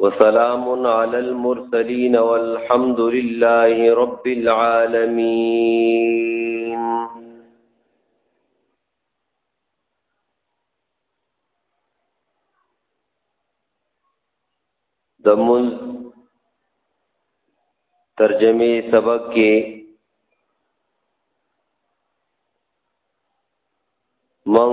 وسلام على المرسلين والحمد لله رب العالمين د مز ترجمه سبق کې من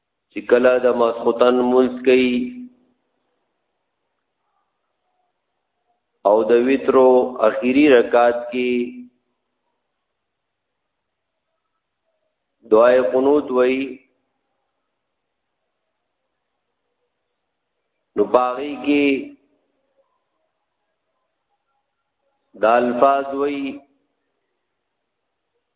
چې کله د ماسخوتن مونږ کوي او د ویترو اخیری رکعات کې دعای قنوت وای نو باغی کې د الفاظ وای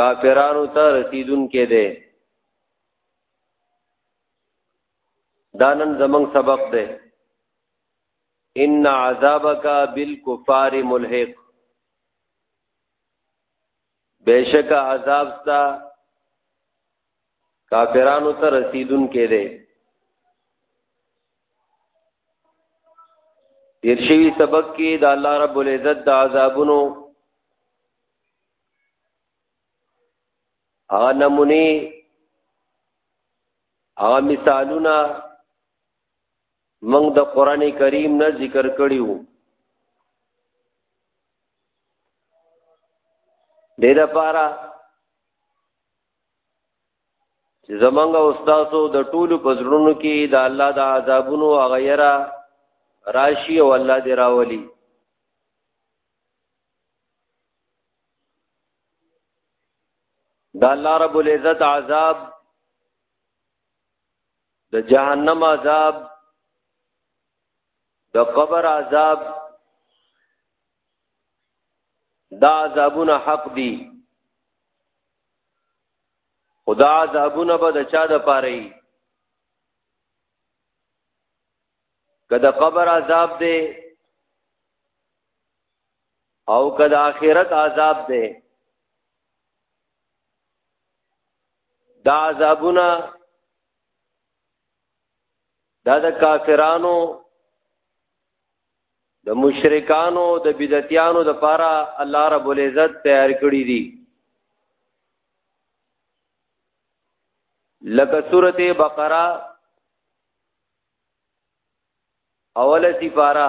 کافرانو ته رسیدون کې ده دانن زمنګ سبق ده ان عذابک بالکفار ملحق بیشک عذاب تا کافرانو ته رسیدون کې ده تیر شوی سبق کې د الله رب العزت د عذابونو هغه نمونه هغه مثالونه موږ د قران کریم نه ذکر کړی وو د دې لپاره چې زمونږ او تاسو د ټولو پزړونو کې د الله د عذابونو غیره راشي او الله دې راولي دا الله رب العزت عذاب د جهنم عذاب د قبر عذاب دا عذابونه حق دي خدا عذابونه به د چا د پاره وي که د قبر عذاب دی او کد آخرت عذاب دے دا عذابونه دا د کافرانو د مشرکانو د بدعتیانو د پاره الله رب العزت تیار کړی دي لکه سورته بقره اوله سپاره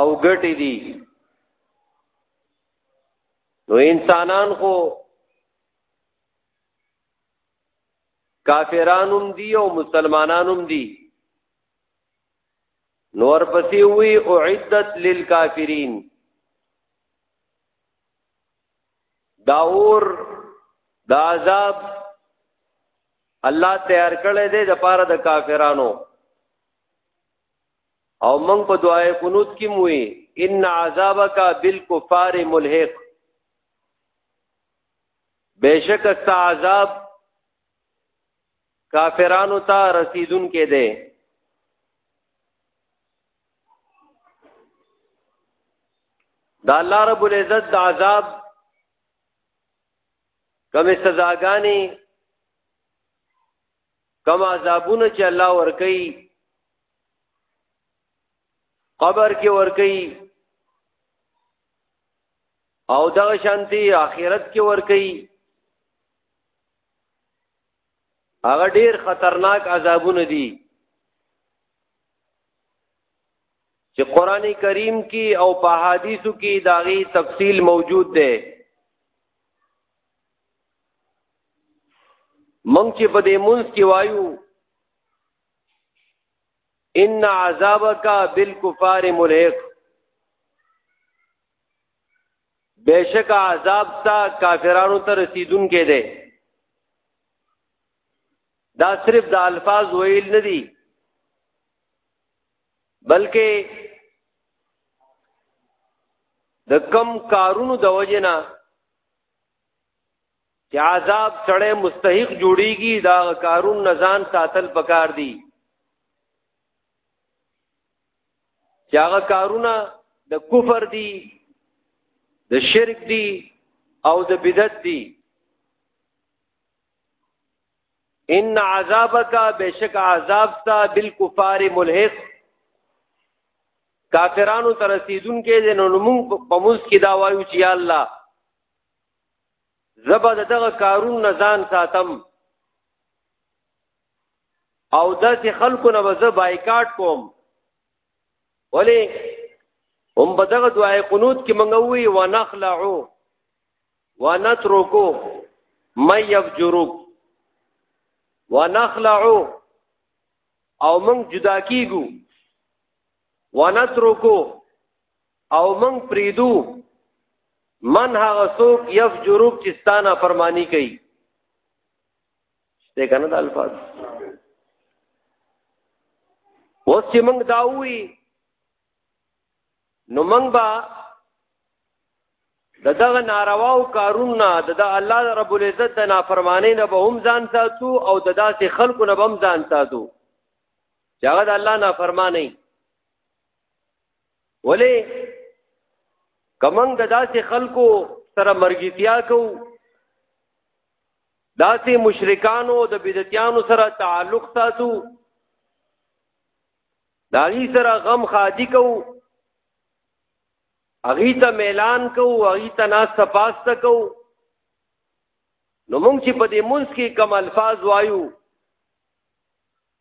او ګټې دي نو انسانان خو کافرانم دي او مسلمانانم دي نور پسې وی اعدت للکافرین دا اور دا عذاب الله تیار کړی دی د پاره د کافرانو او موږ په دعای قنوت کې موي ان عذابک بالکفار ملحق بشک است عذاب کافرانو ته رسیدون کې ده دا الله رب العزت د عذاب کوم سزاګانی کما عذابونه چې الله ور کوي قبر کې ور کوي او دا شانتي آخرت کې ور کوي هغه ډیر خطرناک عذابونه دي چې قران کریم کې او په حدیثو کې داغي تفصیل موجود ده مونږ چې په دې مونږ کې وایو ان عذابک بالکفار ملحق بیشک عذاب تا کافرانو ته رسیدون کې ده دا صرف د الفاظ ویل نه دي بلکې د کم کارونو د وجنه چې عذاب سره مستحق جوړیږي دا کارون نزان ساتل پکار دي چې هغه کارونه د کفر دي د شرک دي او د بدعت دي ان عذابک بشک عذاب تا بالکفار ملحق کافرانو تر رسیدون کې د نو موږ په موږ کې دا وایو چې یا الله زبا دغه کارون نزان ساتم او داسې خلکو نه وځه بایکاټ کوم ولی هم په دغه دعای قنوت کې مونږ وی و نخلعو و نترکو مې یفجرک و نخلعو او مونږ جدا کیګو ونترکو او من پریدو من هغه څوک یفجروب چې ستانه فرمانی کوي دې کنه د الفاظ اوس چې موږ دا وی نو موږ با د دغه نارواو کارونه د د الله رب العزت د نافرمانی نه به هم ځان ساتو او د داسې خلکو نه به هم ځان ساتو چې هغه د الله نافرمانی ولې کمنګ د داسې خلکو سره مرګتیا کو داسې مشرکانو د بدعتیانو سره تعلق ساتو داغي سره غم خادي کو اغي ته ميلان کو اغي ته ناس تپاست کو نو مونږ چې په دې مونږ کې کم الفاظ وایو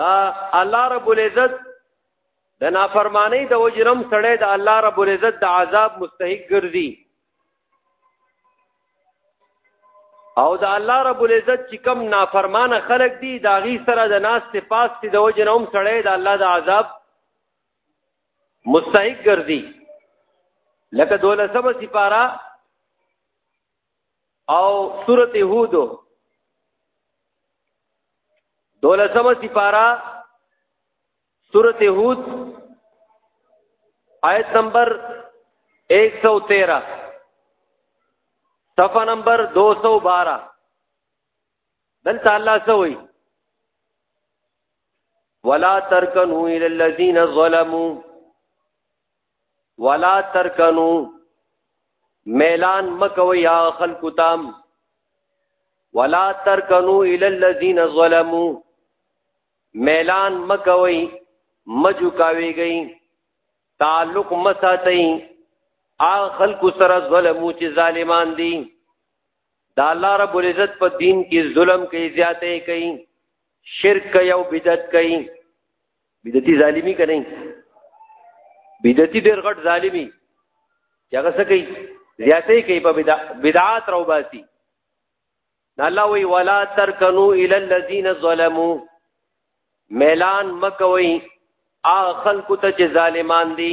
دا الله رب العزت د نافرمانی د وجرم سړی د الله رب العزت د عذاب مستحق ګرځي او د الله رب العزت چې کم نافرمانه خلق دي دا غي سره د ناس ته پاس دي د وجنوم سړی د الله د عذاب مستحق ګرځي لکه دولسمه سپارا او سورته هود دولسمه سپارا سورته هود آیت نمبر 113 صفحه نمبر 212 دلته الله سوئی ولا ترکنو الى الذين ظلموا ولا ترکنو میلان مکو یا خلق تام ولا ترکنو الی الذین ظلمو میلان مکوي مجو کاوي گئی تعلق مساتئ ا خلق سره ظلمو چې ظالمان دي دا الله رب العزت په دین کې ظلم کوي زیاتې کوي شرک کوي او بدعت کوي بدعتي ظالمي کوي بدعتي ډېر غټ ظالمي چې هغه څه کوي زیاتې کوي په بدعات راو باسي الله وی ولا ترکنو ال الذين ظلموا ميلان مکوي ا خلق ته چې ظالمان دي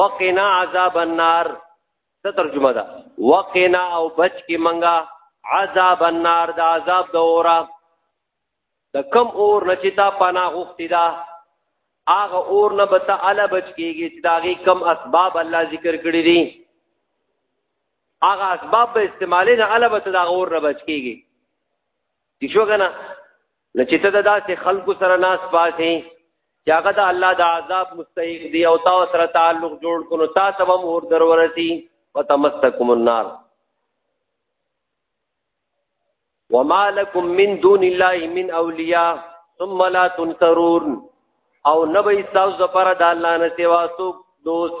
وقنا عذاب النار څه ترجمه ده وقنا او بچ کی منګه عذاب النار د عذاب د اورا د کم اور نچتا پنا غوښتی دا هغه اور نه بتا الا بچ کیږي چې داغي کم اسباب الله ذکر کړی دي هغه اسباب به استعمالې نه الا بتا دا اور نه بچ کیږي دي شو کنه نو چې ته د داسې خلکو سره ناس پاسې چې هغه د الله د عذاب مستحق دی او تا سره تعلق جوړ کړو تا ته هم اور درورسي وتمسکم النار وما لكم من دون الله من اولیاء ثم لا تنصرون او نبی تاسو لپاره د الله نه سیوا څوک دوست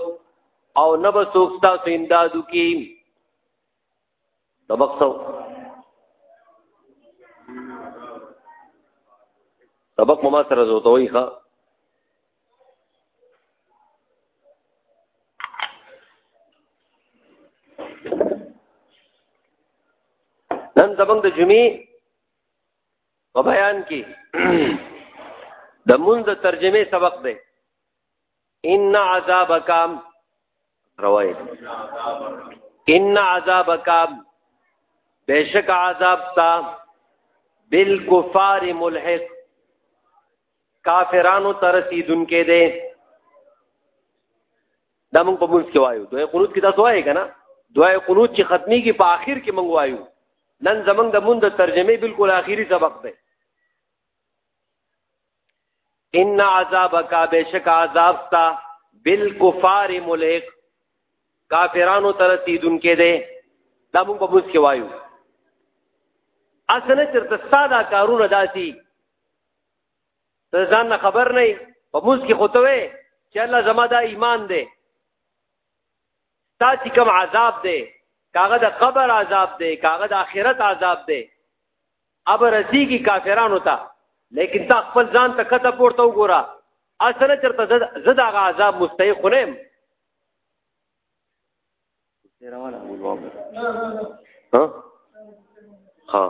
او نبی څوک تاسو امدادو کی سبق سو سبق مما سره زوته وي ښا نن زمنګ د جمعې په بیان کې د مونږ د ترجمه سبق دی ان عذابک روایت ان عذابک بیشک عذاب تا بالکفار ملحق کافرانو ترسیدون کې دي دا موږ په موږ کې وایو دوی قنوت کې تاسو وایي کنه دوی قنوت چې ختمي کې په آخر کې موږ وایو نن زمنګ د مونږ د ترجمه بالکل آخري سبق دی ان عذابک بشک عذاب تا بالکفار ملحق کافرانو تر سیدون کې ده دا موږ په بوس کې وایو اسنه چرته ساده کارونه داسي ته ځان خبر نه په بوس کې خوته وي چې الله زما دا ایمان ده تا چې کوم عذاب ده کاغه د قبر عذاب ده کاغه د آخرت عذاب ده اب رسیږي کافرانو ته لیکن تا خپل ځان ته کته پورته وګوره اصل چرته زد هغه عذاب مستحق نه يم ها ها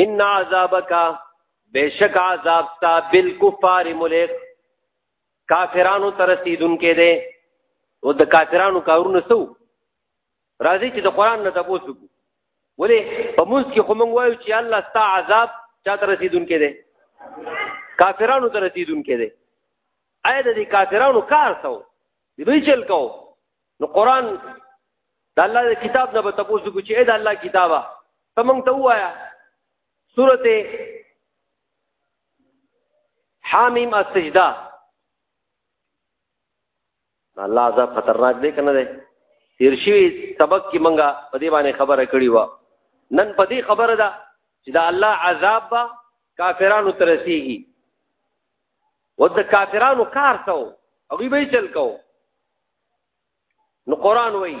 ان عذابک بیشک عذاب تا بالکفار ملک کافرانو ترسیدون کې دي او د کافرانو کارونه سو راځي چې د قران نه تاسو وکړو ولې په موږ کې خو موږ وایو چې الله ستا عذاب چا ته رسیدونکې ده کافرانو ته رسیدونکې ده اې د دې کافرانو کار څو دی به چل کو نو قران د الله د کتاب نه به تاسو کو چې اې د الله کتابه تمنګ ته وایا سورته حامیم السجده الله عذاب خطرناک دی کنه دی تیر شوی سبق کې منګه په دې باندې خبره کړې و نن په دې خبره ده چې دا الله عذاب با کافرانو ترسيږي ود کافرانو کار ته او غي به چل کو نو قران وایي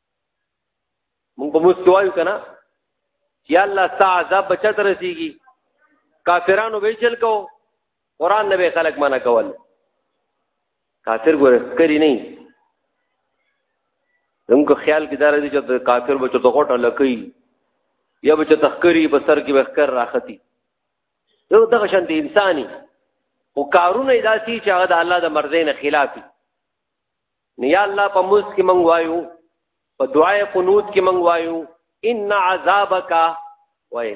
موږ په موږ کوایو کنه یا الله ستا عذاب بچا تر رسیږي کافرانو به چل کو قران نه به خلق معنا کول کافر ګور کری نه زموږ خیال کې دار دي چې کافر بچو ته غټه لکې یا بچو تخکری په سر کې بخکر راختی یو دغه شان دي انساني او کارونه داسي چې هغه د الله د مرزې نه خلافي نو یا الله په موږ کې مونږ وایو په دعای قنوت کې مونږ وایو ان عذابک وای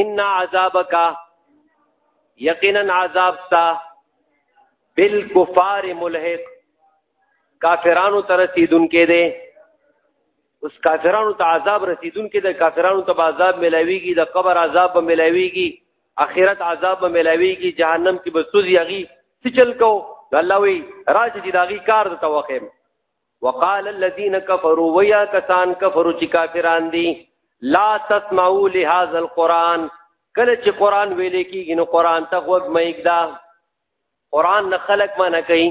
ان عذابک یقینا عذاب تا بالکفار ملحق کافرانو ته رسیدونکې دی اوس کافرانو ته عذاب رسیدونکې دی کافرانو ته عذاب ملاویږي د قبر عذاب ملاویږي اخرت عذاب به ملاويږي جهنم کې به سوزي هغه څه چل کو الله وی راځي چې داغي کار د توخم وقال الذين كفروا ويا کسان کفرو چې کافران دي لا تسمعوا لهذا القران کله چې قران ویلې کېږي نو قران ته وګ مېګدا قران نه خلق معنی کوي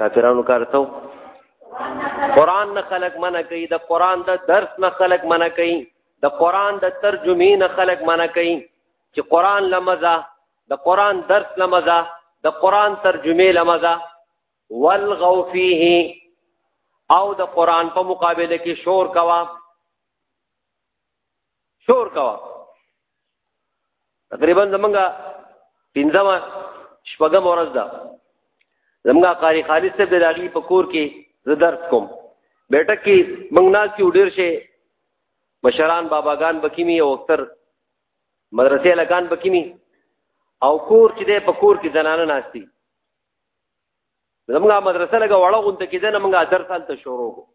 کافرانو کارتو قران نه خلق منع کوي د قران د درس نه خلق منع کوي د قران د ترجمه نه خلق منع کوي چې قران لمزه د قران درس لمزه د قران ترجمه لمزه والغو فيه او د قران په مقابله کې شور کوا شور کوا تقریبا زمونږه پنځمه شپږم ورځ ده زمونږه قاری خالص ته د راغلی په کور کې زه درس کوم بیٹک کې موږ ناس یو ډیر شي مشران باباګان بکیمی او اکثر مدرسې لکان بکیمی او کور چې ده په کور کې زنانه ناشتي زمونږه مدرسه لګه وړه غونته کې ده نه موږ درس حالت شروع کوو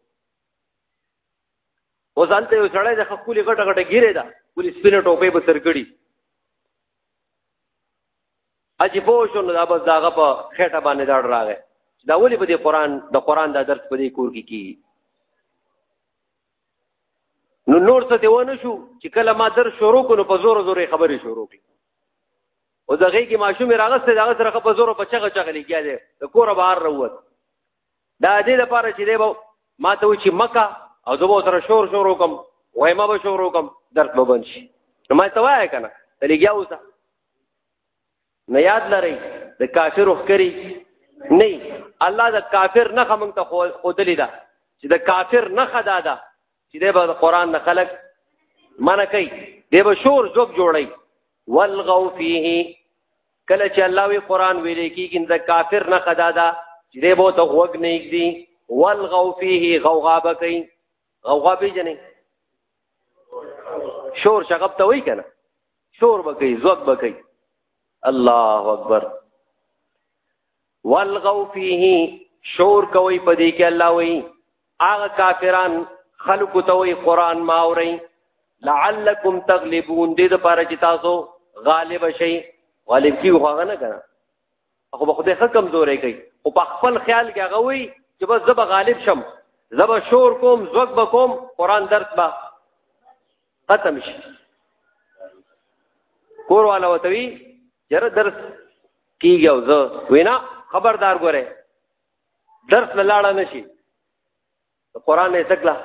او ځانته یو سړی د خپل غټه غټه ګیره ده ولې سپینه ټوپې به سر کړی اجي پوه شو نو دا بس داغه په خټه باندې داړ راغی دا ولې په دې قران د قران د درس په دې کور کې کی نو نور څه دی ونه شو چې کله ما در شروع کړو په زور زور خبرې شروع کړې او دغه کې ماشوم راغسته دغه سره په زور په چغه چغه لګیا دی د کور بهر راووت دا دې لپاره چې دی به ما ته و چې مکه او زه به سره شور شور وکم وای ما به شور وکم درد به بند شي نو ما ته وایه کنه ته لګیا اوسه نه یاد لرئ د کافر وخکری نه الله د کافر نه خمنګ ته خودلې ده چې د کافر نه خدا ده چې د قرآن نه خلق منه کوي دی به شور زوب جوړي والغو فيه کله چې الله وی قران ویل کېږي د کافر نه خدا دا چې دی به ته غوګ نه یږي والغو فيه غوغا بکې غوغا به جنې شور شغب ته وای کنه شور بکې زوګ بکې الله اکبر والغو فيه شور کوي په دې کې الله وایي هغه کافران خلق ته وایي قران ما اوري لعلکم تغلبون دې د پاره چې تاسو غالب شئ غالب کیږي هغه نه کنه خو به خدای حکم زورې کوي او په خپل خیال کې هغه وایي چې بس زب غالب شم زب شور کوم زوګ بکوم قران درس با ختم شي کور والا وتوی جره درس کیږي او زه وینا خبردار ګوره درس لاړه نشي قران یې تکلا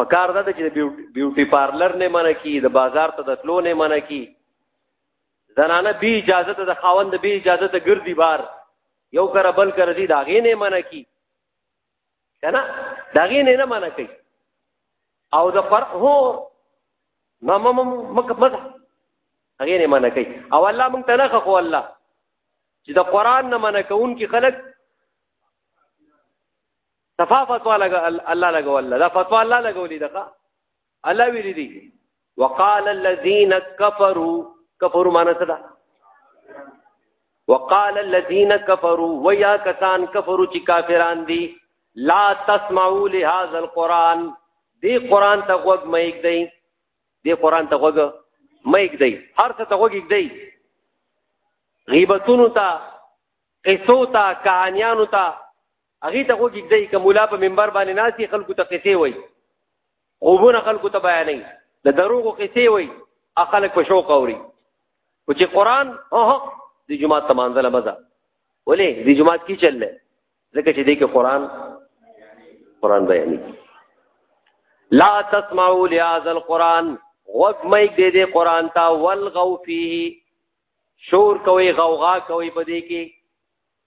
پکار ده چې بیوټي پارلر نه منع کی د بازار ته د تلو نه منع کی زنانه بی اجازه ته د خاوند بی اجازه ته ګرځي بار یو کر بل کر دي داغې نه منع کی کنه دا غي نه نه معنی کوي او د قر هو ما ما ما مکه مزه هغه نه معنی کوي او الله مونږ ته نه خو الله چې د قران نه معنی کوون کې خلک صفا فتوا لګا الله لګا والله دا فتوا الله لګولې ده الله ویری دی وقال الذين كفروا كفروا معنا څه ده وقال الذين كفروا ويا کسان کفرو چې کافران دي لا تسمعوا لهذا القران دی قران ته غوږ مې یک دی دی قران ته غوږ مې یک دی هر څه ته غوږ یک دی غیبتونو ته قصو ته کہانیانو ته هغه ته وګی دی ک مولا په منبر باندې ناسي خلکو ته قصې وای خوبونه خلکو ته بیانې د دروغو قصې وای اخلک په شوق اوري او چې قران اوه د جمعه تمانځله مزه ولې د جمعه کی چلله ځکه چې دې کې قران قران بیانې لا تسمعوا لهذا القران غوږ مې دې دې قران ته ولغو فيه شور کوي غوغا کوي په دې کې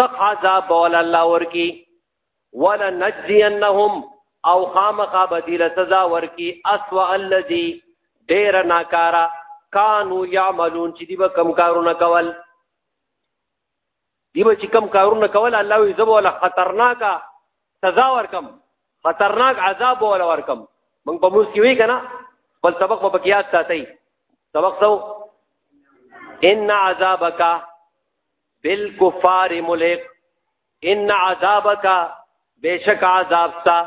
سخ عذاب ول الله ورکی ولا نجزينهم او خامخا بدیل سزا ورکی اسوا الذي ډیر ناکارا کانو یعملون چې دی به کم کارونه کول دی به چې کم کارونه کول الله وي زبو ولا خطرناک سزا ورکم خطرناک عذاب ولا ورکم من په موږ کې وی کنه بل سبق په بقیات ساتي سبق سو ان عذابک بالکفار ملک ان عذابک بیشک عذاب تا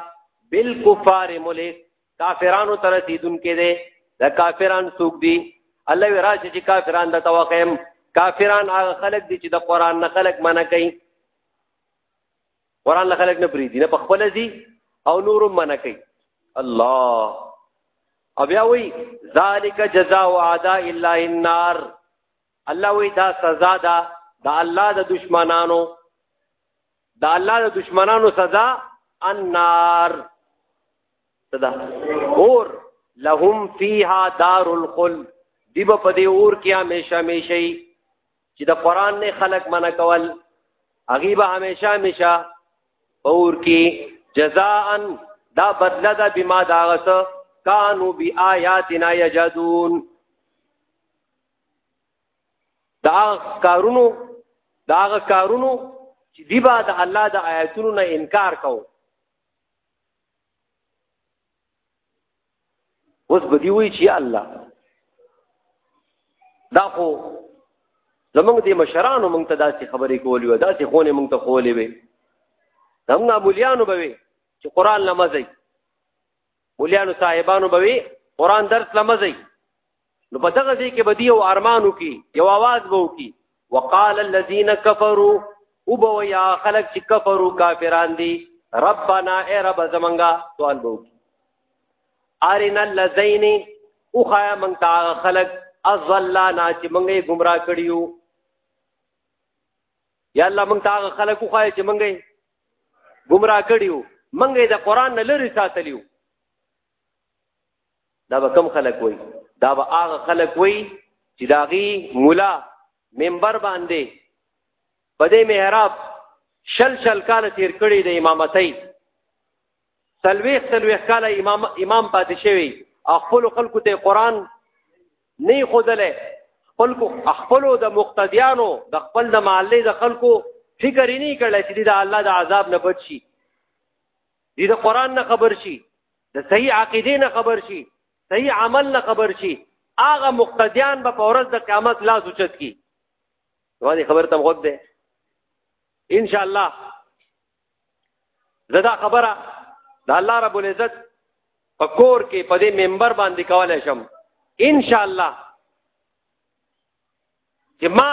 بالکفار ملک کافرانو تر رسیدون کې دي د کافران سوق دي الله وراج چې کافران د توقم کافران هغه خلق دي چې د قران نه خلق منع کوي قران نه خلق نه پریدي نه په خپل دي او نور منع کوي الله او بیا وی ذالک جزاء اعداء الله النار الله وی دا سزا ده د الله د دشمنانو د الله د دشمنانو سزا النار صدا اور لهم فیها دار الخلد دی په دې اور کې همیشه همیشه چې د قران نه خلق منع کول هغه به همیشه همیشه اور کې جزاء دا بدله ده بما داغسه کانو بی آیاتنا یجدون دا کارونو دا کارونو چې دی با د الله د آیاتونو نه انکار کو اوس بدی وی چې الله دا خو زمونږ د مشرانو مونږ ته داسې خبرې کولې و داسې خونې مونږ ته خولې وي زمونږ مولیانو به وي چې قران لمزي مولیانو صاحبانو به وي قران درس لمزي نو په دغه ځای کې به دی او ارمانو کې یو आवाज وو کې وقال الذين كفروا وبو یا خلق چې کفرو کافران دي ربنا اے رب زمنګا سوال وو ارنا الذين او خیا من تا خلق ازلانا چې منګه گمراه کړیو یا الله من تا خلق خو چې منګه گمراه کړیو منګه د قران نه لری ساتلیو دا به کم خلک وای دا به هغه خلک وای چې داغي مولا منبر باندې په دې محراب شل شل کال تیر کړی د امامتۍ سلويخ سلويخ کال امام امام پاتې شوی خپل خلکو ته قران نه خودلې خلکو خپل د مقتدیانو د خپل د معلې د خلکو فکر یې نه کړل چې د الله د عذاب نه بچ شي دې د قران نه خبر شي د صحیح عقیده نه خبر شي صحیح عمل نه خبر شي هغه مقتدیان به په ورځ د قیامت لا سوچت کی وانه خبر تم غوږ ده ان شاء الله زدا خبره د الله رب العزت په کور کې په دې منبر باندې کولای شم ان شاء الله چې ما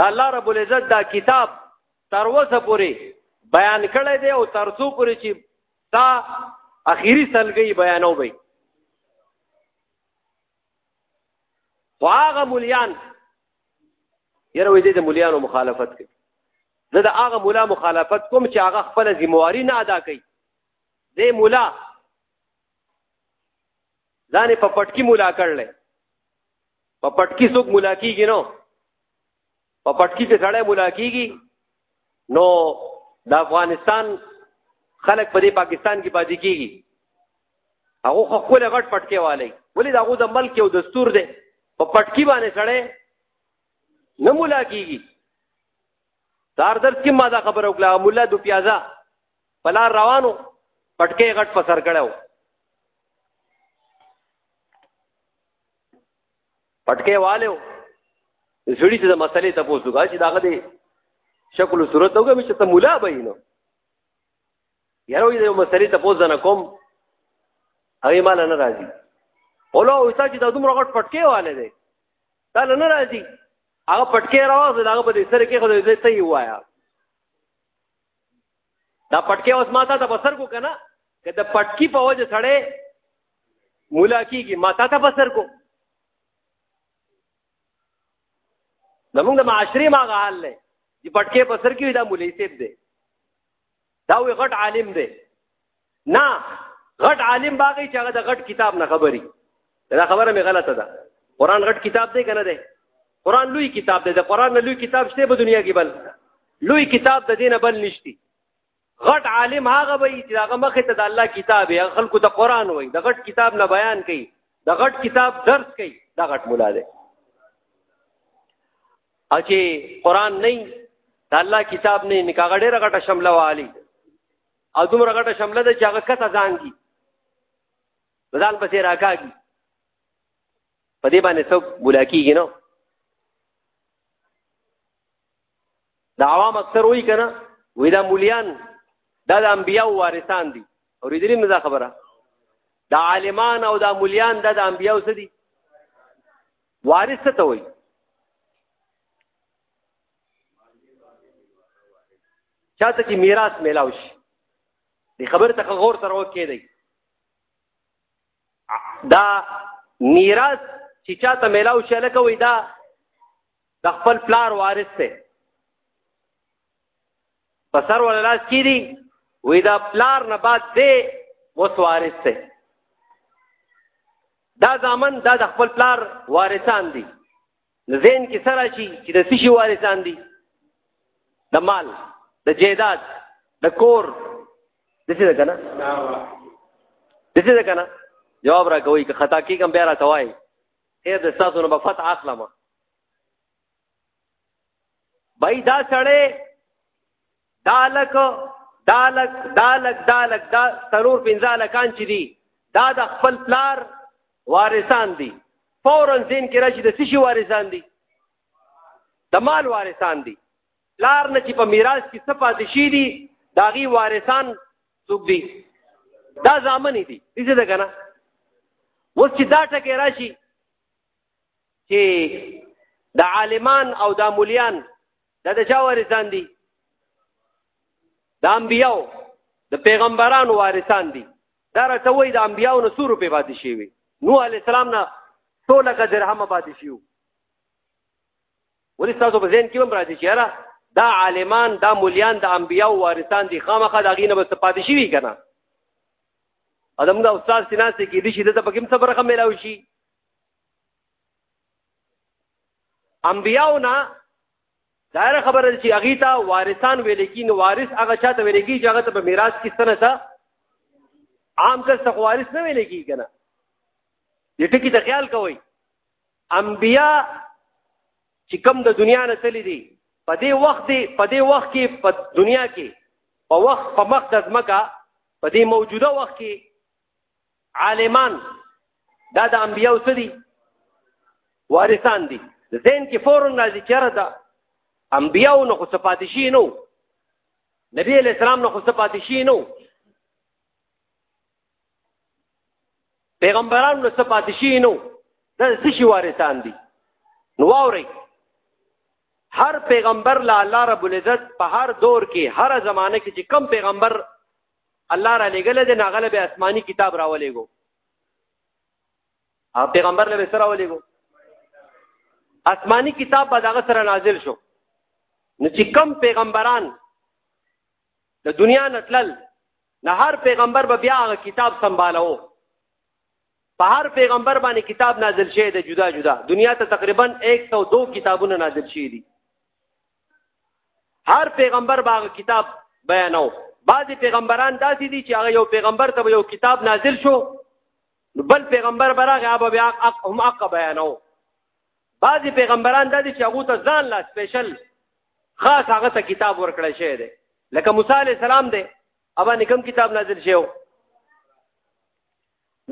د الله رب العزت دا کتاب تر وسه پورې بیان کړی دی او تر څو پورې چې دا اخیری سلګي بیانو وي واغه مليان یره وې د مليانو مخالفت کوي زه د هغه مولا مخالفت کوم چې هغه خپل ذمہواری نه ادا کوي دې مولا ځان په پټکی مولا کړل په پټکی څوک مولا کیږي نو په پټکی چې سړی مولا کیږي نو د افغانستان خلک په دې پاکستان کې پاتې کیږي هغه خپل غټ پټکی والی ولې دا غو د ملک یو دستور دی په پټکی باندې سړی نه مولا کیږي دار درس کې ما دا خبر وکړه مولا دو پیازا پلار روانو پټکی غټ په سر کړو پټکې والو زړی ته مسلې ته پوسو کا چې داغه دی شکل او صورت وګم چې ته مولا به نو یارو دې مسلې ته پوس نه کوم هغه مال نه راځي اوله او تا چې دا دومره غټ پټکې والے دی دا نه راځي هغه پټکې راوځي هغه په دې سره کې خو دې ته یې وایا دا پټکی اوس ما ته بسر کو کنه که د پټکی په وجه سړی مولا کیږي ما تا ته بسر کو زمونږ د معاشرې ما غا حال دی چې پټکې بسر کې دا مولوي صاحب دی دا وی غټ عالم دی نه غټ عالم باغی چې هغه د غټ کتاب نه خبري دا خبره مې غلطه ده قران غټ کتاب دی کنه دی قران لوی کتاب دی د قران نه لوی کتاب شته په دنیا کې بل لوی کتاب د دینه بل نشتی غټ عالم هغه وي چې هغه مخه ته د الله کتاب یا خلکو ته قران وي د غټ کتاب نه بیان کوي د غټ کتاب درس کوي دا غټ مولا دی او چې قران نه د الله کتاب نه نکاغړې رغټه شمله والی او دومره غټه شمله ده چې هغه کته ځانګي ځان پسې راکاږي په دې باندې څوک بولا کېږي نو د عوام اکثر وایي که نه وایي دا مولیان دا د انبیاو وارثان دي اورېدلي مې دا خبره د عالمان او د مولیان دا د انبیاو څه دي وارث څه ته وایي چاته چې میراث ملاو شي د خبر ته غور سره وکړي دی دا میراث چې چاته ملاو شي لکه وې دا د خپل پلار وارث دی په سر ولا لاس کې دی وې دا پلار نه بعد دی وس وارث دی دا ځامن دا د خپل پلار وارثان دي نو ذهن کې سره شي چې د سشي وارثان دي د مال د جیداد د کور د څه کنه د څه کنه جواب را کوي که خطا کې کوم بیا را توای خیر د تاسو نه بفت اخلم بای دا سړی دالک دالک دالک دالک دا سرور پنځه لکان چې دي دا د خپل پلار وارثان دي فورا زین کې راشي د سشي وارثان دي د مال وارثان دي پلار نه چې په میراث کې څه پاتې شي دي داغي وارثان څوک دي دا ځامن دي دې څه کنه وس چې دا ټکه راشي چې د عالمان او د مولیان دا د چا وارثان دي د انبیاو د پیغمبرانو وارثان دي دا راته وای د انبیاو نه سور په پاتې شي وي نو علی السلام نه ټول کا درهم پاتې شي ولې تاسو په ذهن کې هم راځي چې را دا عالمان دا مليان د انبیاو وارثان دي خامخا دا غینه بس پاتې شي وي کنه ادم دا استاد سیناسي کې دي چې د پکې صبر غو ملاوي شي انبیاو نه دایره خبره چې هغه ته وارثان ویل کین وارث هغه چاته ویل کی چې هغه ته په میراث کې سنه تا عام کس ته وارث نه ویل کی کنه دې ټکی ته خیال کوئ انبیا چې کم د دنیا نه تللی دي په دې وخت دی په دې وخت کې په دنیا کې په وخت په مخ د ځمکه په دې موجوده وخت کې عالمان دا د انبیو څه دي وارثان دي زین کې فورن راځي چیرې دا انبیو نو خو صفات شي نو نبی علیہ السلام نو خو صفات شي نو پیغمبران نو صفات شي نو دا څه شي وارثان دي نو واوري هر پیغمبر لا الله رب العزت په هر دور کې هر زمانه کې چې کم پیغمبر الله را لګل د ناغله به آسماني کتاب راولېګو او پیغمبر له سره ولېګو آسماني کتاب به دغه سره نازل شو نو چې کم پیغمبران د دنیا نتلل نه هر پیغمبر به بیا هغه کتاب سنبالو په هر پیغمبر باندې کتاب نازل شوی دی جدا جدا دنیا ته تقریبا 102 کتابونه نازل شوی دي هر پیغمبر باغ کتاب بیانو بعضی پیغمبران داسې دي چې هغه یو پیغمبر ته یو کتاب نازل شو بل پیغمبر براغه ابو بیا هم حق بیانو بعضی پیغمبران داسې چې هغه ته ځان لا سپیشل خاص هغه ته کتاب ورکړی شوی دی لکه موسی علی السلام دی ابا نکم کتاب نازل شوی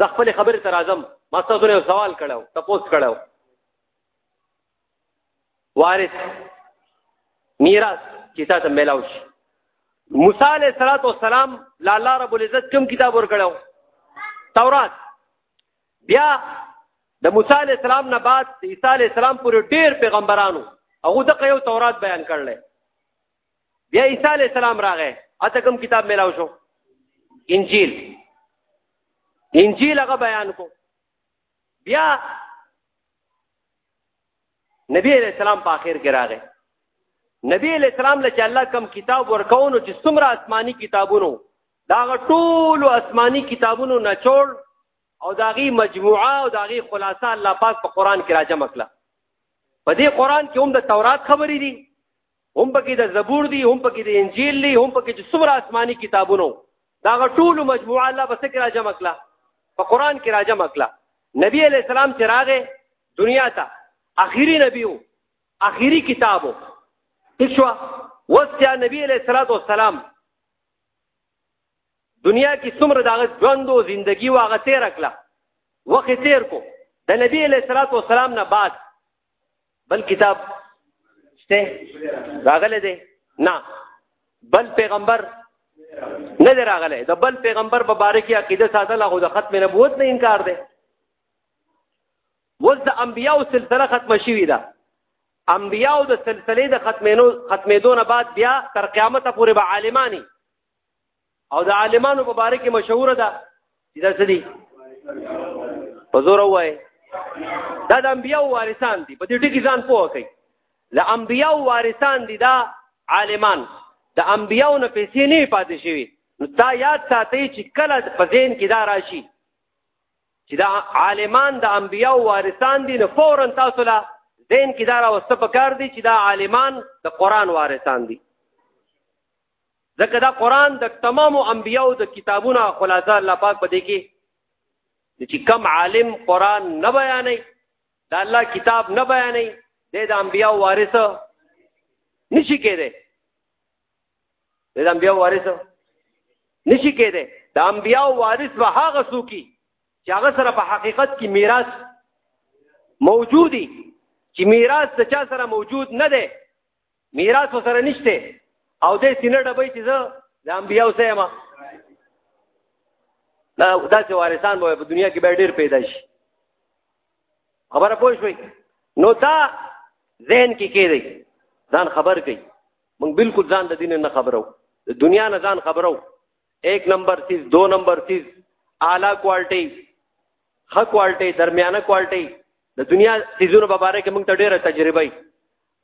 د خپل خبره تر اعظم ما تاسو نه سوال کړو تاسو کړو وارث میراث چې تاسو ملاو شي موسی علیہ الصلوۃ والسلام لا الله رب العزت کوم کتاب ورکړو تورات بیا د موسی علیہ السلام نه بعد عیسی علیہ السلام پورې ډیر پیغمبرانو هغه دغه یو تورات بیان کړل بیا عیسی علیہ السلام راغی اته کوم کتاب ملاو شو انجیل انجیل هغه بیان کو بیا نبی علیہ السلام په اخر کې راغی نبی علیہ السلام له چې الله کم کتاب ورکاونو چې څومره آسماني کتابونو دا ټول آسماني کتابونو نچوړ او داغي مجموعه او داغي خلاصه الله پاک په قران کې راجم کړه په دې قران کې هم د تورات خبرې دي هم پکې د زبور دی هم پکې د انجیل دی هم پکې چې څومره آسماني کتابونو دا ټول مجموعه الله بس کې راجم کړه په قران کې راجم کړه نبی علی السلام چې راغې دنیا ته اخیری نبی وو اخیری کتابو تښوا وسیا نبی علی السلام دنیا کې څومره دا ژوند او ژوندۍ واغه تیر کړه وخت تیر کو د نبی علی السلام نه بعد بل کتاب شته راغله دی نه بل پیغمبر نه دی راغله د بل پیغمبر په باره کې عقیده ساده له د ختم نبوت نه انکار دی وز د انبیاء سلسله ختم شوی ده انبیاء د سلسله د ختمینو ختمېدو نه بعد بیا تر قیامت پورې به عالمانی او د عالمانو په باره کې مشهور ده چې دا څه دي په زور وای دا د انبیاء وارثان دي په دې ټکی ځان پوه کوي د انبیاء وارثان دي دا عالمان د انبیاء نه پیسې نه پاتې شوی نو دا یاد ساتي چې کله په ذهن کې دا راشي چې دا عالمان د انبیاء وارثان دي نو فورا تاسو لا ذهن کې دا راوسته پکار دي چې دا عالمان د قران وارثان دي ځکه دا قران د تمامو انبیاو د کتابونو خلاصه الله پاک په دې کې چې کم عالم قران نه بیانې دا الله کتاب نه بیانې د انبیاو وارث نشي کېده د انبیاو وارث نشي کېده د انبیاو وارث به هغه څوکي چې هغه سره په حقیقت کې میراث موجودي چې میراث د چا سره موجود نه دی میراث سره نشته او دې سینه ډبې چې زه د انبیاو سره ما دا داسې وارثان به په دنیا کې به ډېر پیدا شي خبره پوه شوي نو دا ذهن کې کېږي ځان خبر کوي موږ بالکل ځان د دین نه خبرو د دنیا نه ځان خبرو ایک نمبر چیز دو نمبر چیز اعلی کوالټي ښه کوالټي درمیانه کوالټي د دنیا چیزونو په اړه کې موږ ته ډېره تجربه وي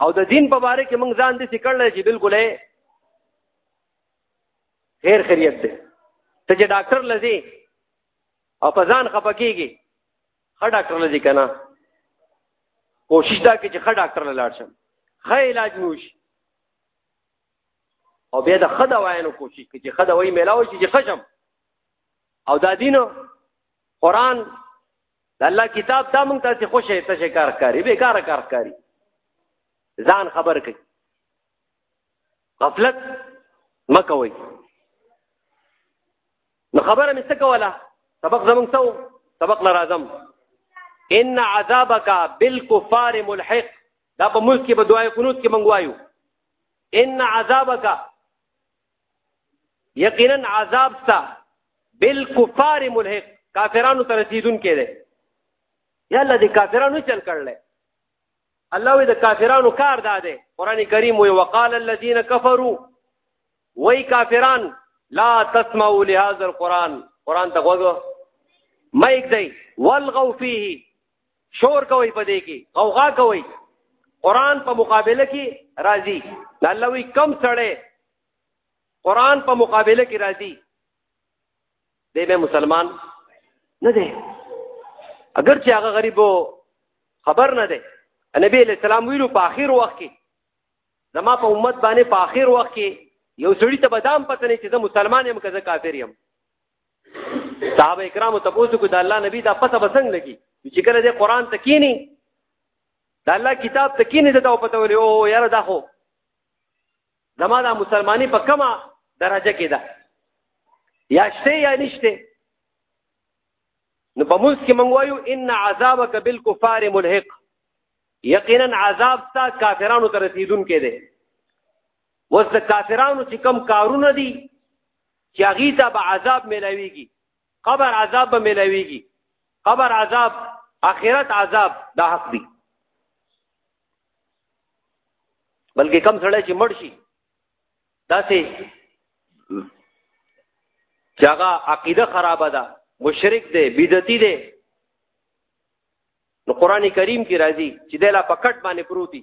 او د دین په باره کې موږ ځان دې سکړل چې بالکل خیر خیریت دی ته چې ډاکټر لذي او په ځان خپکیږي خه ډاکټر لذي کنه کوشش دا کې چې خه ډاکټر لاړ شم خه علاج نوش او بیا د خدا وایانو کوشش کې چې خدا وای ملاوي چې خشم او دا دینو قران د الله کتاب دا مونږ ته خوشې ته شي کار کوي به کار کار کوي ځان خبر کوي غفلت مکوي نو خبره مې څه کوله سبق زمونږ سو سبق لرازم ان عذابک بالکفار ملحق دا په ملک کې په دعای قنوت کې منغوایو ان عذابک یقینا عذاب ستا بالکفار ملحق کافرانو ته رسیدون کړي یا الله دې کافرانو چل کړل الله وی د کافرانو کار داده قران کریم وی وقال الذين كفروا وی کافران لا تسمعوا لهذا القران قران ته غوږ مایک دی والغوا فيه شور کوي په دې کې غوغا کوي قران په مقابله کې راضي الله وی کم سړی قران په مقابله کې راضي دی به مسلمان نه دی اگر چې هغه غریبو خبر نه دی نبی علیہ السلام ویلو په اخر وخت کې زما په امت باندې په اخر وخت کې یو سړی ته بدام پته نه چې زه مسلمان یم که زه کافر یم صحابه کرامو تاسو کو د الله نبی دا پته بسنګ لګي چې کله د قران تکینی د الله کتاب تکینی دا پته ولې او یاره دا خو زما دا مسلمانی په کما درجه کې ده یا شته یا نشته نو په موږ کې مونږ وایو ان عذابک بالکفار ملحق یقینا عذاب تا کافرانو ته رسیدون کې ده وس د کافرانو چې کم کارونه دي چې هغه ته به عذاب ملاويږي قبر عذاب به ملاويږي قبر عذاب اخرت عذاب دا حق دي بلکې کم سړی چې مړ شي داسې چې هغه عقیده خرابه ده مشرک دی بدعتي دی نو قران کریم کې راځي چې دلا پکټ باندې پروتي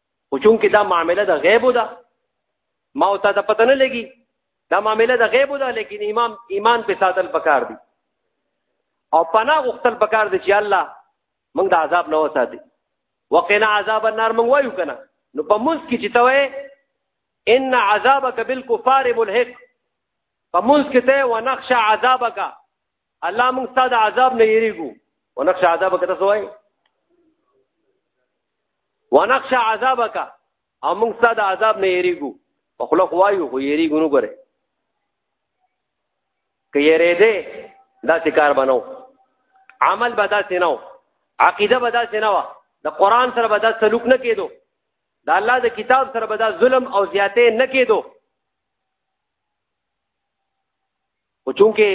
خو چونکې دا معامله د غیبو ده ما او تا ته پته نه لګي دا معامله د غیبو ده لیکن امام ایمان په ساتل پکار دي او پناه غختل پکار دي چې الله موږ د عذاب نه وساتي وقنا عذاب النار موږ وایو کنه نو په موږ کې چې توې ان عذابک بالکفار ملحق په موږ کې ته ونخشى عذابک الله موږ ستا د عذاب نه یریږو ونخشى عذابک تاسو وای ونخشى عذابک او موږ ستا د عذاب نه یریږو په خله خوایو خو یریږو نو ګره که یری دې دا کار بنو عمل به دا سينو عقیده به دا سينو د قران سره به دا سلوک نه کېدو د الله د کتاب سره به دا ظلم او زیاتې نه کېدو خو چونکه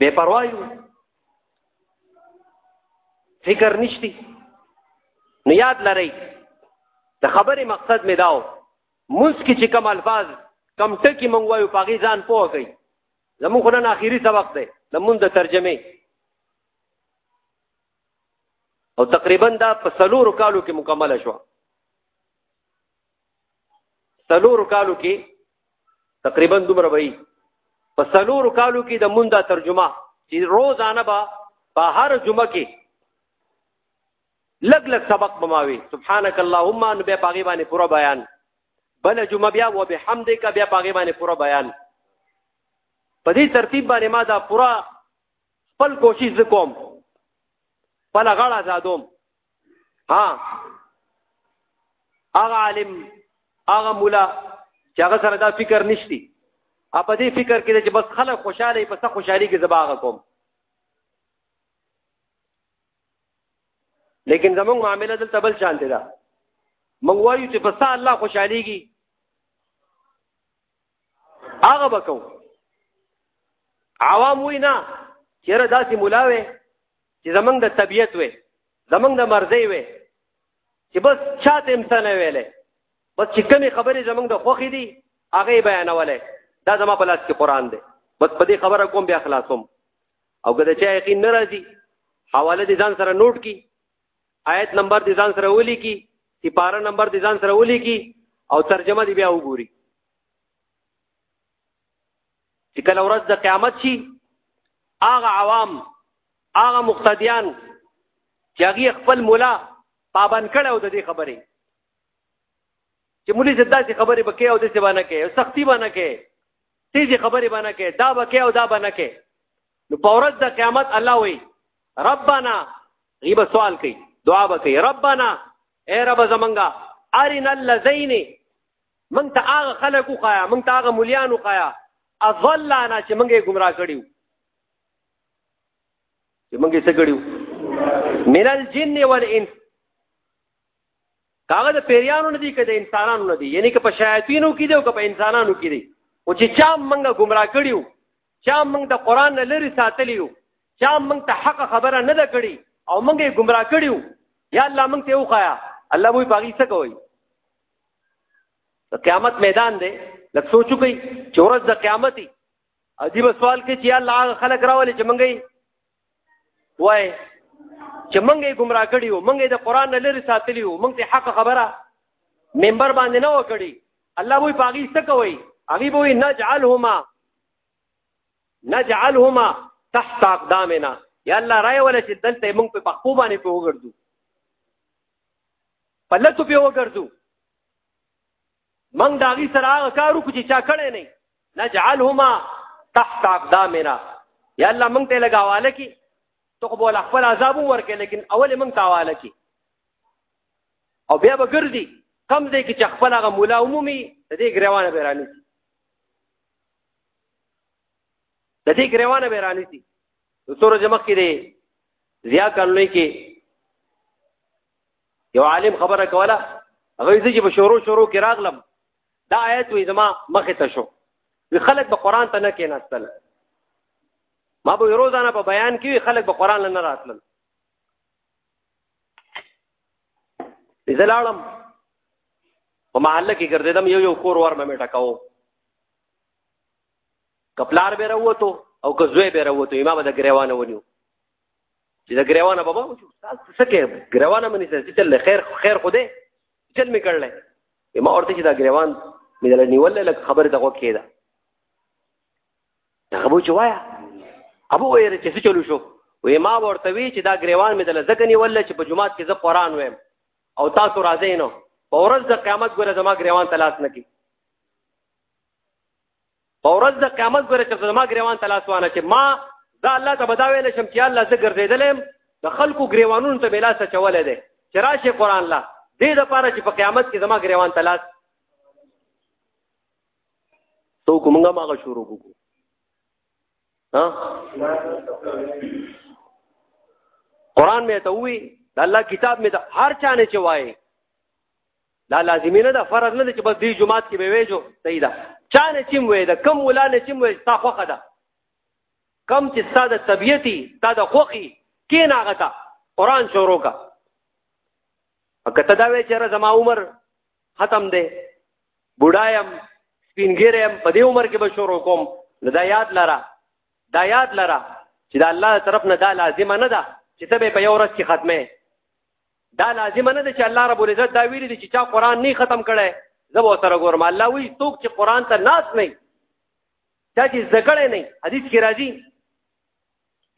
بے پروايي فکر نشتی نو یاد لرئ د خبرې مقصد می داو موږ کې چې کم الفاظ کم ټکی مونږ وایو پاغي ځان پوه کوي زموږ خو نن اخیری سبق دی د مونږ د ترجمه او تقریبا دا په سلورو کالو کې مکمله شو سلور کالو کې تقریبا دومره وي په سلور کالو کې د مونږه ترجمه چې روزانه با په هر جمعه کې لګ لګ سبق بماوي سبحانك اللهم ان به پاګې باندې پورا بیان بل جمعه بیا و به حمد کا بیا پاګې باندې پورا بیان په دې ترتیب باندې ما دا پورا خپل کوشش وکوم په لغړه زادوم ها هغه عالم هغه مولا چې هغه سره دا فکر نشتی په دې فکر کې چې بس خلک خوشاله په څه خوشحالي کې زباغ کوم لیکن زمونږ معاملې دلته بل شان دي دا مونږ وایو چې بس الله خوشحاليږي هغه وکاو عوام وینا چیرې داسې ملاوي چې زمنګ د طبيعت وي زمنګ د مرزي وي چې بس چاته امسان ویلې بس چې کمی خبرې زمنګ د خوخي دي هغه بیانولې دا زما په لاس کې قران دی بس په دې خبره کوم بیا خلاصوم او که د چا یقین نه راځي حواله دي ځان سره نوٹ کی آیت نمبر دي ځان سره ولي کی سپاره نمبر دي ځان سره ولي کی او ترجمه دي بیا وګوري چې کله ورځ د قیامت شي هغه عوام هغه مقتدیان چې هغه خپل مولا پابند کړي او د دې خبرې چې مولي زدا چې خبرې بکې او د څه باندې کې سختي باندې کې تیزي خبرې باندې کې دا بکې او دا باندې کې نو په ورځ د قیامت الله وي ربانا غیب سوال کوي دعا وکړي ربانا اے رب زمنګا ارنا الذین مونږ ته هغه خلکو خایا مونږ ته هغه مليانو خایا اضلانا چې مونږه گمراه کړیو چې مونږه څه کړیو من الجن والانس کاغه د پیریانو نه دي کده انسانانو نه دي یعنی که په شیاطینو کې دي او که په انسانانو کې دي او چې چا مونږه گمراه کړیو چا مونږ د قران نه لري ساتلیو چا مونږ ته حق خبره نه ده کړی او مونږه گمراه کړیو یا الله مونږ ته وخایا الله وی باغی څه کوي د قیامت میدان دی لکه سوچو کوي چې ورځ د قیامت دی عجیب سوال کې چې الله هغه خلک راولې چې منګي وای چې منګي گمراه کړي وو منګي د قران نه لري ساتلی وو منګ ته حق خبره ممبر باندې نه وکړي الله وی پاګی څه کوي هغه به نجعلهما نجعلهما تحت اقدامنا یا الله راي ولا چې دلته مونږ په خپل باندې په وګرځو په لتو په وګرځو موږ دا غي سره هغه کارو کو چې چا کړی نه نجعلهما تحت اقدامنا یا الله موږ ته لګاواله کی تو خو بوله خپل عذاب ورکې لیکن اول موږ تاواله کی او بیا به ګرځي کم دې کې چې خپل هغه مولا عمومي د دې ګریوانه به رانی د دې ګریوانه به رانی دکتور جمخ کې دی ضیا کانلوی کې یو عالم خبره کوله هغه چې په شورو شورو کې راغلم دا آیت وې زما مخه ته شو خلک به قران ته نه کېناستل ما به روزانه په بیان کې خلک به قران نه راتلل زلالم په محله کې ګرځیدم یو یو کور ور مې ټکاو کپلار به راووتو او که زوی به راووتو امام د ګریوانه ونیو چې د ګریوانه بابا و چې استاد څه کې ګریوانه منی څه چې خیر خیر خو دې چل می کړل امام ورته چې دا ګریوان مې دل نیول لکه خبره دغه کېده دا خبره چې وایا ابو ویر چې څه چلو شو وې ما ورته وی چې دا ګریوان مې دل ځکه نیول چې په جمعات کې زه قران وایم او تاسو راځئ نو په ورځ د قیامت ګوره زما ګریوان تلاش نکي په ورځ د قیامت ګوره چې زما ګریوان ته لاس وانه چې ما دا الله ته بدا ویل شم چې الله زه ګرځېدلم د خلکو ګریوانونو ته مې لاس اچولی دی چې راشي قرآن لا دې دپاره چې په قیامت کې زما ګریوان ته لاس تو کومنګا ماغه شروع کو ها قران مې ته وی د الله کتاب مې ته هر چا نه چوي دا لازمي نه ده فرض نه ده چې بس دې جمعات کې به وې جو صحیح ده چا نه چیم وې ده کم ولا نه چیم وې تا خوخه ده کم چې ساده طبيعتي تا د خوخي کې ناغتا قران شروع کا کته دا وې چې زما عمر ختم دی بډایم سپینګرم په دې عمر کې به شروع کوم دا یاد لره دا یاد لره چې دا الله طرف نه دا لازمه نه ده چې ته به په یو ورځ کې ختمه دا لازم نه ده چې الله رب العزت دا ویلي دي چې چا قران نه ختم کړي زه به سره ګورم الله وی څوک چې قران ته ناس نه چا چې زګړې نه حدیث کې راځي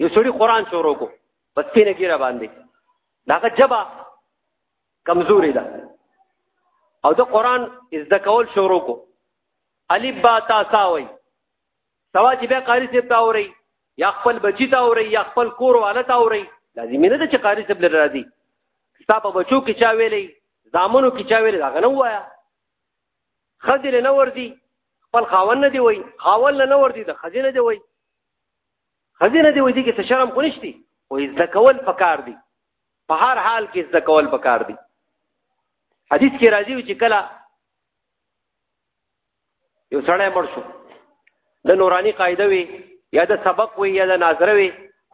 یو سړي قران شروع کو بس پینې کې را باندې داغه جبا کمزوري ده او د قران از د کول شروع کو الف با تا سا وای سوا چې بیا قاری صاحب ته اوري یا خپل بچی ته اوري یا خپل کور والا ته اوري لازم نه ده چې قاری صاحب لره راځي ستا په بچو کې چا ویلې ځامنو کې چا ویلې هغه نه وایا خځه نه وردی خپل خاون نه دی وای خاون نه وردی د خځه نه دی وای خځه نه دی وای دي کې څه شرم خو نشتی او عزت کول پکار دی په هر حال کې عزت کول پکار دی حدیث کې راځي چې کله یو سړی مړ شو د نورانی قاعده وی یا د سبق وی یا د ناظره وی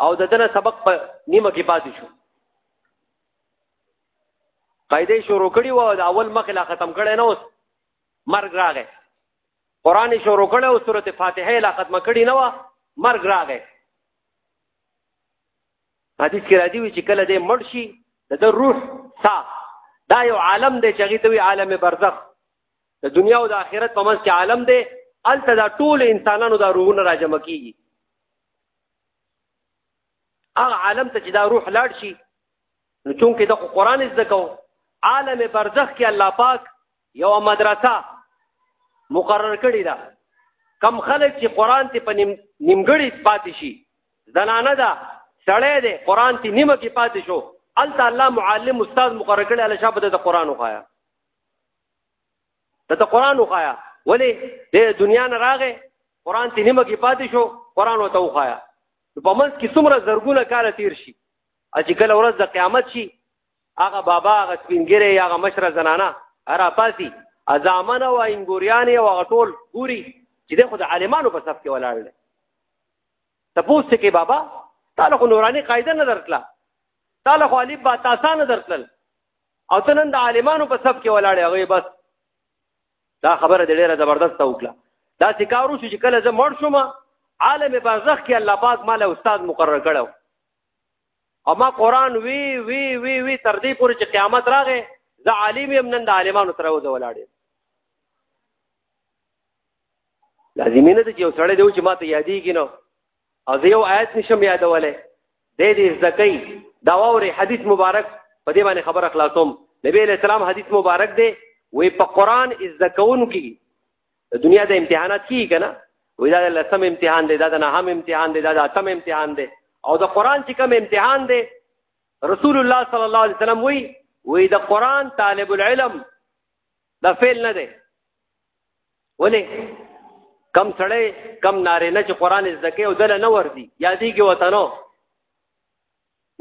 او د دنه سبق په نیمه کې پاتې شو قاعده شروع کړي و د اول مخ لا ختم کړي نه اوس مرګ راغی قران شروع کړي او سورته فاتحه لا ختم کړي نه و مرګ راغی حدیث کې راځي چې کله دې مړ شي د روح سا دا یو عالم دی چې هغه ته وی عالم برزخ د دنیا او د آخرت په منځ کې عالم دی الته دا ټول انسانانو دا روحونه راجمع کیږي هغه عالم ته چې دا روح لاړ شي نو چونکې د قرآن زده کو عالم برزخ کې الله پاک یو مدرسه مقرر کړی دا کم خلک چې قرآن ته په نیمګړی پاتې شي زنانه ده سړی دی قرآن ته نیمه کې پاتې شو الته الله معلم استاد مقرر کړی الله شابه د قرآن وخایا ته ته قران وخایا ولی د دنیا نه راغې قران ته نیمه کې پاتې شو قران وته وخایا په منځ کې څومره زرګونه کال تیر شي چې کله ورځ د قیامت شي هغه بابا هغه سپینګره یا هغه مشره زنانه را پاسي ازامن او انګوریان او غټول ګوري چې د خود عالمانو په صف کې ولاړ دي تپوس کې بابا تعالی خو نورانی قاعده نه درتله تعالی خو الف با تاسو نه درتل او ته نن د عالمانو په سب کې ولاړې هغه بس دا خبره د ډیره زبردست وکړه دا سکارو چې کله زه مړ شوم عالم برزخ کې الله پاک مال استاد مقرر کړو او ما قران وی وی وی وی تر دې پورې چې قیامت راغې زه عالم يم نن د عالمانو سره وځه ولاړې لازمینه ته چې وسړې دی چې ما ته یادېږي نو او زه یو آیت نشم یادولای د دې زکای دا ووري حدیث مبارک په دې باندې خبر اخلاصوم نبی علیہ السلام حدیث مبارک دی وی په قران از زکون کی د دنیا د امتحانات کی کنه وی دا لسم امتحان دی دا د نهم امتحان دی دا د اتم امتحان دی او د قران چې کوم امتحان دی رسول الله صلی الله علیه وسلم وی وی د قران طالب العلم دا فعل نه دی ولی کم سړی کم ناره نه چې قران زده کوي او دله نه وردی یادېږي وته نو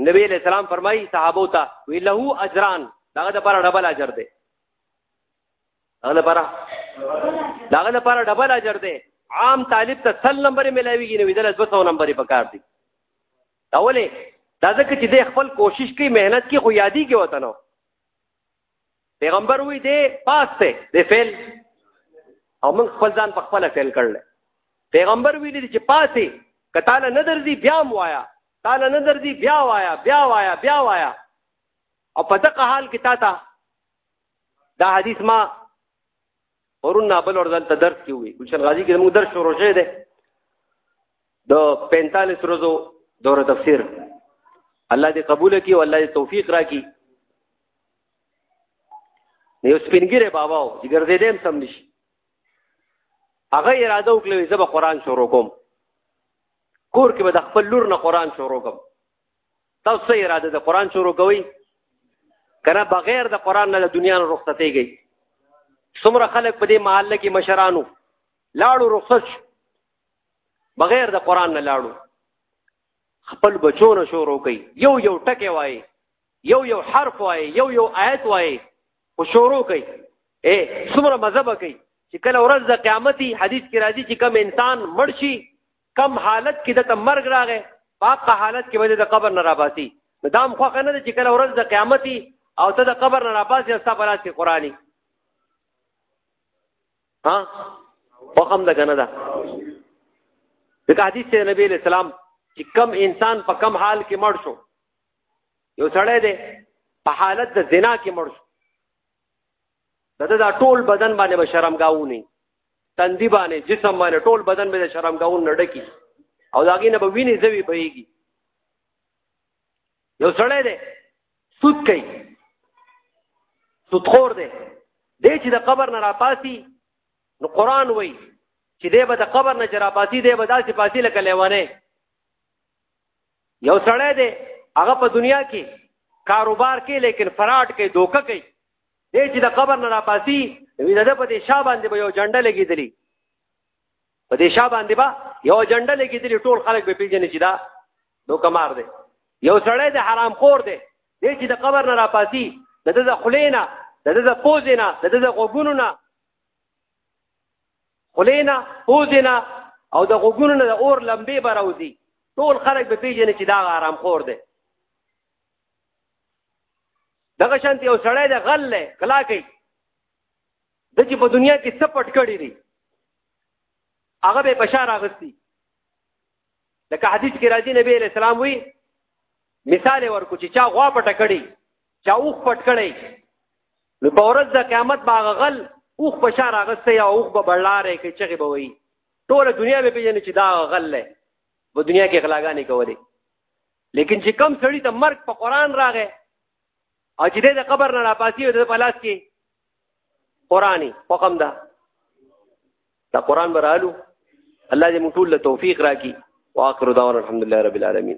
نبی علیہ السلام فرمایي صحابو ته وی له اجران داغه لپاره ډبل اجر دی داغه لپاره داغه لپاره ډبل اجر دی عام طالب ته سل نمبر ملاویږي نو دله 200 نمبر په کار دی دا ولې دا ځکه چې د خپل کوشش کوي مهنت کوي خو یادېږي وته نو پیغمبر وی دی پاس ته دی فعل او موږ خپل ځان په خپل فعل کړل پیغمبر وی دی چې پاسې کتاله نظر دی بیا وایا تعالی نظر دی بیا وایا بیا وایا بیا وایا او په دغه حال کې تا ته دا حدیث ما پرون نابل ورځ ته درس کې وي ګلشن غازی کې موږ درس شروع شوه ده د 45 ورځو دوره تفسیر الله دې قبول کړي او الله دې توفیق راکړي یو سپینګره بابا او جګر دې دیم سم نشي هغه اراده وکړي چې به قران شروع کوم کور کې به د خپل لور نه قران شروع کوم تاسو څه اراده د قران شروع کوي کنه بغیر د قران نه د دنیا نه رخصتېږي څومره خلک په دې محله کې مشرانو لاړو رخصت بغیر د قران نه لاړو خپل بچو نه شروع کوي یو یو ټکی وایي یو یو حرف وایي یو یو آیت وایي او شروع کوي اے څومره مذهب کوي چې کله ورځ د قیامتي حدیث کې راځي چې کم انسان مرشي کم حالت کې د مرګ راغې پاک حالت کې به د قبر نه راباسي دام خو کنه چې کله ورځ د قیامتي او ته د قبر نه راباسي استا براسي قرآني ها وخم د کنه دا د حدیث ته نبی له سلام چې کم انسان په کم حال کې مړ شو یو سړی دی په حالت د زنا کې مړ شو دته دا ټول بدن باندې به شرمګاو نه تندی باندې جسم باندې ټول بدن به شرم گاون نډکی او داګه نه به ویني زوی بهيږي یو سړی دی سود کوي سود خور دی دې چې د قبر نه راپاسي نو قران وای چې دې به د قبر نه جرا پاسي دې به داسې پاسي لکه لیوانه یو سړی دی هغه په دنیا کې کاروبار کې لیکن فراډ کې دوکه کوي دی چې د قبر نه راپاسي وینه ده په دې شا باندې به یو جنډه لګېدلی په دې شا باندې به یو جنډه لګېدلی ټول خلک به پیژنې چې دا دوکمار دی یو سړی د حرام خور دی دی چې د قبر نه راپاسي د ده د خولې نه د ده د پوزې نه د ده د غوږونو نه خولې نه پوزې نه او د غوګونو نه د اور لمبې به راوځي ټول خلک به پیژنې چې دا آرام خور دی دغه شانتي یو سړی د غل له غلا کوي د چې په دنیا کې څه پټ کړی دی هغه به بشار اغستی لکه حدیث کې راځي نبی علیہ السلام وی مثال ورکو چې چا غوا پټ کړی چا اوخ پټ کړی نو په ورځ د قیامت باغ غل اوخ بشار اغسته یا اوخ به بلاره کې چغي به وی ټول دنیا به پیژنې چې دا غل له په دنیا کې غلاګانې کولې لیکن چې کم سړی ته مرګ په قران راغې او چې د قبر نه راپاسي د پلاس کې قرآني حکم ده دا قرآن برالو الله دې موږ ټول له توفیق راکړي واخر دعوانا الحمدلله رب العالمین